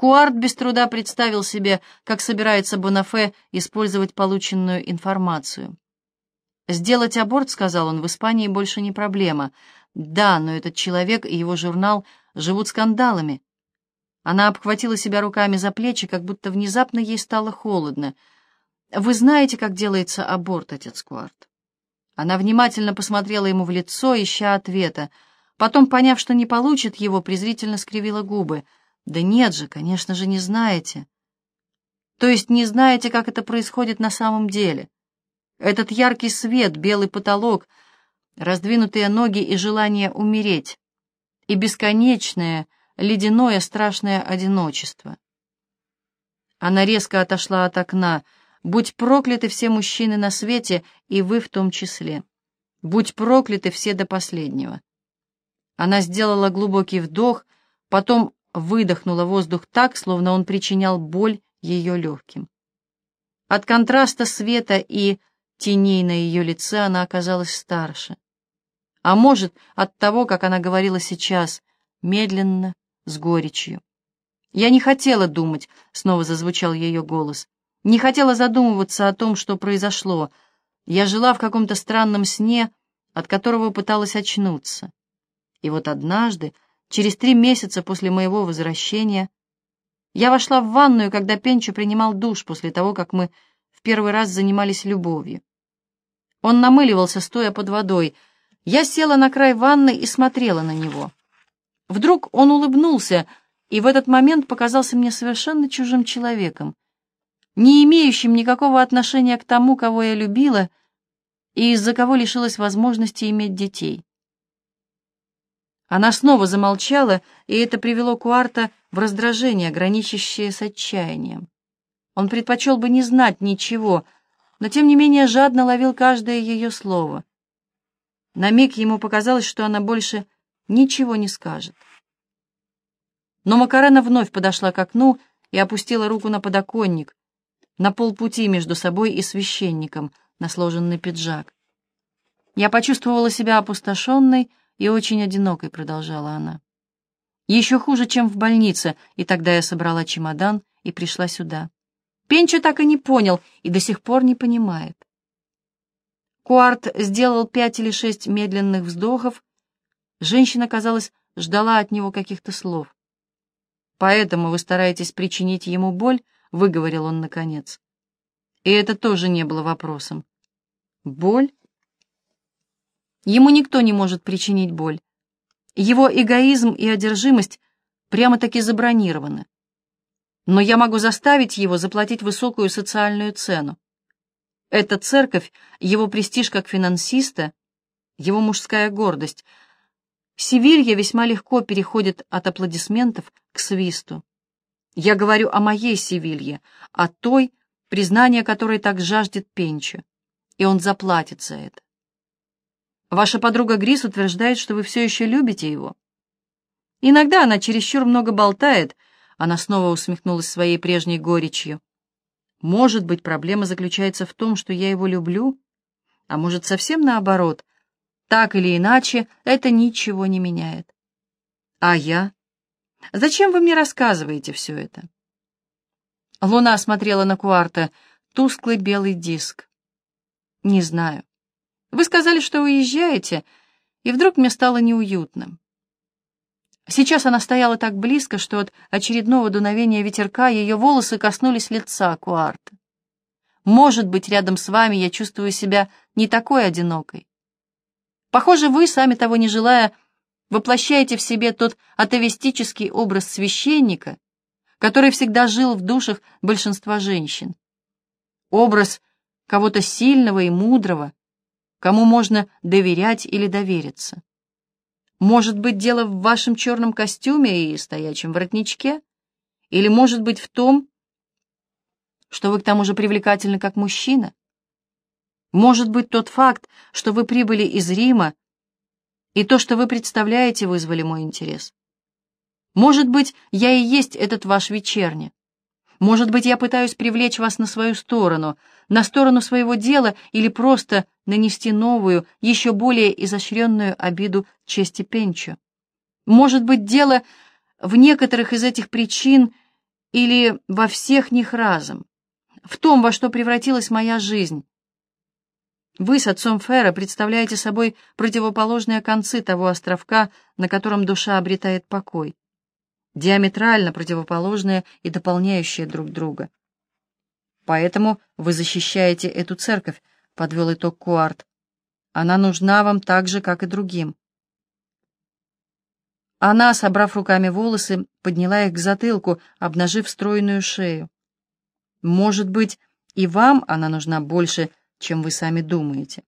Куарт без труда представил себе, как собирается Бонафе использовать полученную информацию. «Сделать аборт, — сказал он, — в Испании больше не проблема. Да, но этот человек и его журнал живут скандалами. Она обхватила себя руками за плечи, как будто внезапно ей стало холодно. «Вы знаете, как делается аборт, отец Куарт?» Она внимательно посмотрела ему в лицо, ища ответа. Потом, поняв, что не получит его, презрительно скривила губы. «Да нет же, конечно же, не знаете». «То есть не знаете, как это происходит на самом деле?» Этот яркий свет, белый потолок, раздвинутые ноги и желание умереть, и бесконечное, ледяное страшное одиночество. Она резко отошла от окна. «Будь прокляты все мужчины на свете, и вы в том числе. Будь прокляты все до последнего». Она сделала глубокий вдох, потом выдохнула воздух так, словно он причинял боль ее легким. От контраста света и теней на ее лице она оказалась старше. А может, от того, как она говорила сейчас, медленно, с горечью. «Я не хотела думать», — снова зазвучал ее голос. «Не хотела задумываться о том, что произошло. Я жила в каком-то странном сне, от которого пыталась очнуться. И вот однажды, через три месяца после моего возвращения, я вошла в ванную, когда Пенчо принимал душ после того, как мы в первый раз занимались любовью. Он намыливался, стоя под водой. Я села на край ванны и смотрела на него. Вдруг он улыбнулся, и в этот момент показался мне совершенно чужим человеком, не имеющим никакого отношения к тому, кого я любила, и из-за кого лишилась возможности иметь детей. Она снова замолчала, и это привело Куарта в раздражение, граничащее с отчаянием. Он предпочел бы не знать ничего, но тем не менее жадно ловил каждое ее слово. На миг ему показалось, что она больше ничего не скажет. Но Макарена вновь подошла к окну и опустила руку на подоконник, на полпути между собой и священником, на сложенный пиджак. «Я почувствовала себя опустошенной и очень одинокой», — продолжала она. «Еще хуже, чем в больнице, и тогда я собрала чемодан и пришла сюда. Пенчо так и не понял и до сих пор не понимает». Куарт сделал пять или шесть медленных вздохов, Женщина, казалось, ждала от него каких-то слов. «Поэтому вы стараетесь причинить ему боль?» — выговорил он наконец. И это тоже не было вопросом. «Боль?» Ему никто не может причинить боль. Его эгоизм и одержимость прямо-таки забронированы. Но я могу заставить его заплатить высокую социальную цену. Эта церковь, его престиж как финансиста, его мужская гордость — Севилья весьма легко переходит от аплодисментов к свисту. Я говорю о моей Севилье, о той, признание которой так жаждет Пенчо, и он заплатит за это. Ваша подруга Грис утверждает, что вы все еще любите его. Иногда она чересчур много болтает, она снова усмехнулась своей прежней горечью. Может быть, проблема заключается в том, что я его люблю, а может, совсем наоборот, так или иначе, это ничего не меняет. А я? Зачем вы мне рассказываете все это? Луна смотрела на Куарта, тусклый белый диск. Не знаю. Вы сказали, что уезжаете, и вдруг мне стало неуютно. Сейчас она стояла так близко, что от очередного дуновения ветерка ее волосы коснулись лица Куарта. Может быть, рядом с вами я чувствую себя не такой одинокой. Похоже, вы, сами того не желая, воплощаете в себе тот атовистический образ священника, который всегда жил в душах большинства женщин. Образ кого-то сильного и мудрого, кому можно доверять или довериться. Может быть, дело в вашем черном костюме и стоячем воротничке? Или, может быть, в том, что вы к тому же привлекательны как мужчина? Может быть, тот факт, что вы прибыли из Рима, и то, что вы представляете, вызвали мой интерес. Может быть, я и есть этот ваш вечерний. Может быть, я пытаюсь привлечь вас на свою сторону, на сторону своего дела или просто нанести новую, еще более изощренную обиду чести Пенчо. Может быть, дело в некоторых из этих причин или во всех них разом, в том, во что превратилась моя жизнь. Вы с отцом Фера представляете собой противоположные концы того островка, на котором душа обретает покой, диаметрально противоположные и дополняющие друг друга. Поэтому вы защищаете эту церковь, подвел итог Куарт. Она нужна вам так же, как и другим. Она, собрав руками волосы, подняла их к затылку, обнажив стройную шею. Может быть, и вам она нужна больше, чем вы сами думаете.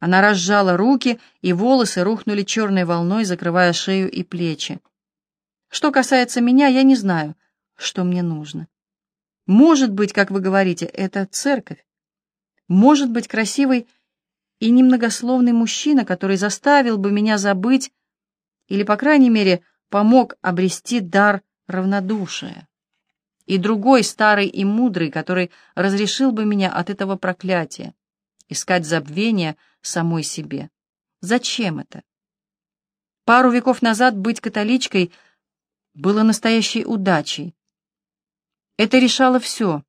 Она разжала руки, и волосы рухнули черной волной, закрывая шею и плечи. Что касается меня, я не знаю, что мне нужно. Может быть, как вы говорите, это церковь. Может быть, красивый и немногословный мужчина, который заставил бы меня забыть или, по крайней мере, помог обрести дар равнодушия. И другой, старый и мудрый, который разрешил бы меня от этого проклятия, искать забвения самой себе. Зачем это? Пару веков назад быть католичкой было настоящей удачей. Это решало все.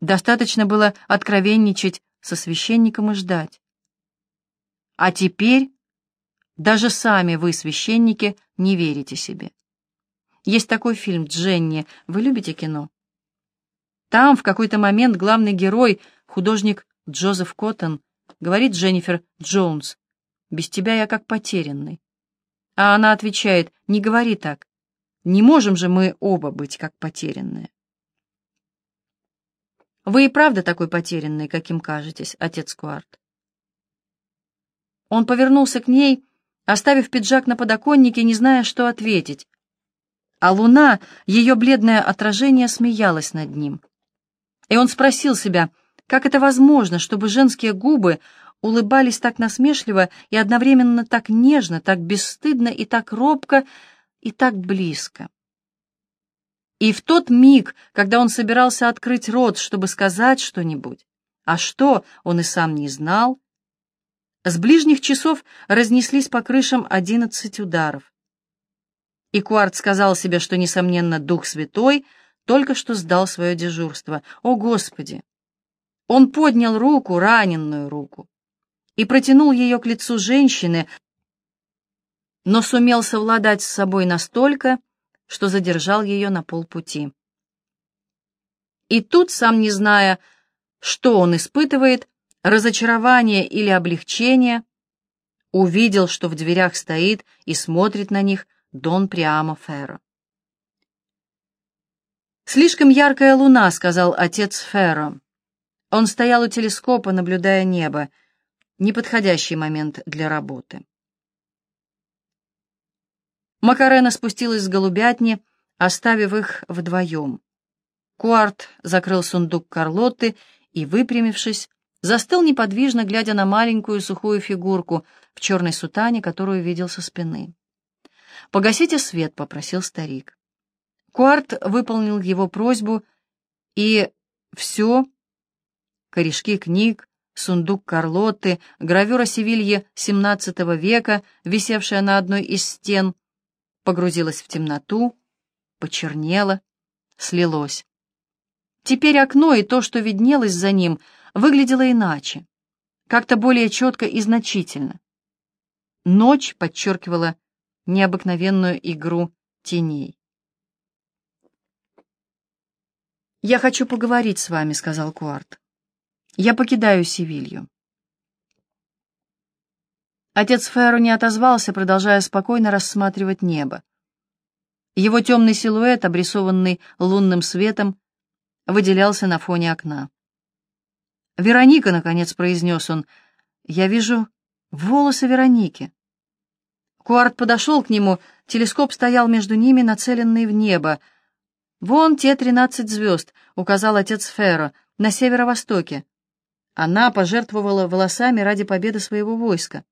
Достаточно было откровенничать со священником и ждать. А теперь даже сами вы, священники, не верите себе. Есть такой фильм «Дженни». Вы любите кино? Там в какой-то момент главный герой, художник Джозеф Коттон, говорит Дженнифер Джонс, «Без тебя я как потерянный». А она отвечает, «Не говори так. Не можем же мы оба быть как потерянные». Вы и правда такой потерянный, каким кажетесь, отец Куарт. Он повернулся к ней, оставив пиджак на подоконнике, не зная, что ответить. А луна, ее бледное отражение, смеялась над ним. И он спросил себя, как это возможно, чтобы женские губы улыбались так насмешливо и одновременно так нежно, так бесстыдно и так робко, и так близко. И в тот миг, когда он собирался открыть рот, чтобы сказать что-нибудь, а что, он и сам не знал, с ближних часов разнеслись по крышам одиннадцать ударов. И Куарт сказал себе, что, несомненно, Дух Святой только что сдал свое дежурство. О, Господи! Он поднял руку, раненную руку, и протянул ее к лицу женщины, но сумел совладать с собой настолько, что задержал ее на полпути. И тут, сам не зная, что он испытывает, разочарование или облегчение, увидел, что в дверях стоит и смотрит на них Дон Приамо Ферро. «Слишком яркая луна», — сказал отец Ферро. Он стоял у телескопа, наблюдая небо. Неподходящий момент для работы. Макарена спустилась с голубятни, оставив их вдвоем. Куарт закрыл сундук Карлотты и, выпрямившись, застыл неподвижно, глядя на маленькую сухую фигурку в черной сутане, которую видел со спины. «Погасите свет», — попросил старик. Куарт выполнил его просьбу, и все — корешки книг, сундук Карлотты, гравюра Севильи XVII века, висевшая на одной из стен — погрузилось в темноту, почернело, слилось. Теперь окно и то, что виднелось за ним, выглядело иначе, как-то более четко и значительно. Ночь подчеркивала необыкновенную игру теней. «Я хочу поговорить с вами», — сказал Куарт. «Я покидаю Севилью». Отец Ферро не отозвался, продолжая спокойно рассматривать небо. Его темный силуэт, обрисованный лунным светом, выделялся на фоне окна. «Вероника», — наконец произнес он, — «я вижу волосы Вероники». Куарт подошел к нему, телескоп стоял между ними, нацеленный в небо. «Вон те тринадцать звезд», — указал отец Ферро, — «на северо-востоке». Она пожертвовала волосами ради победы своего войска.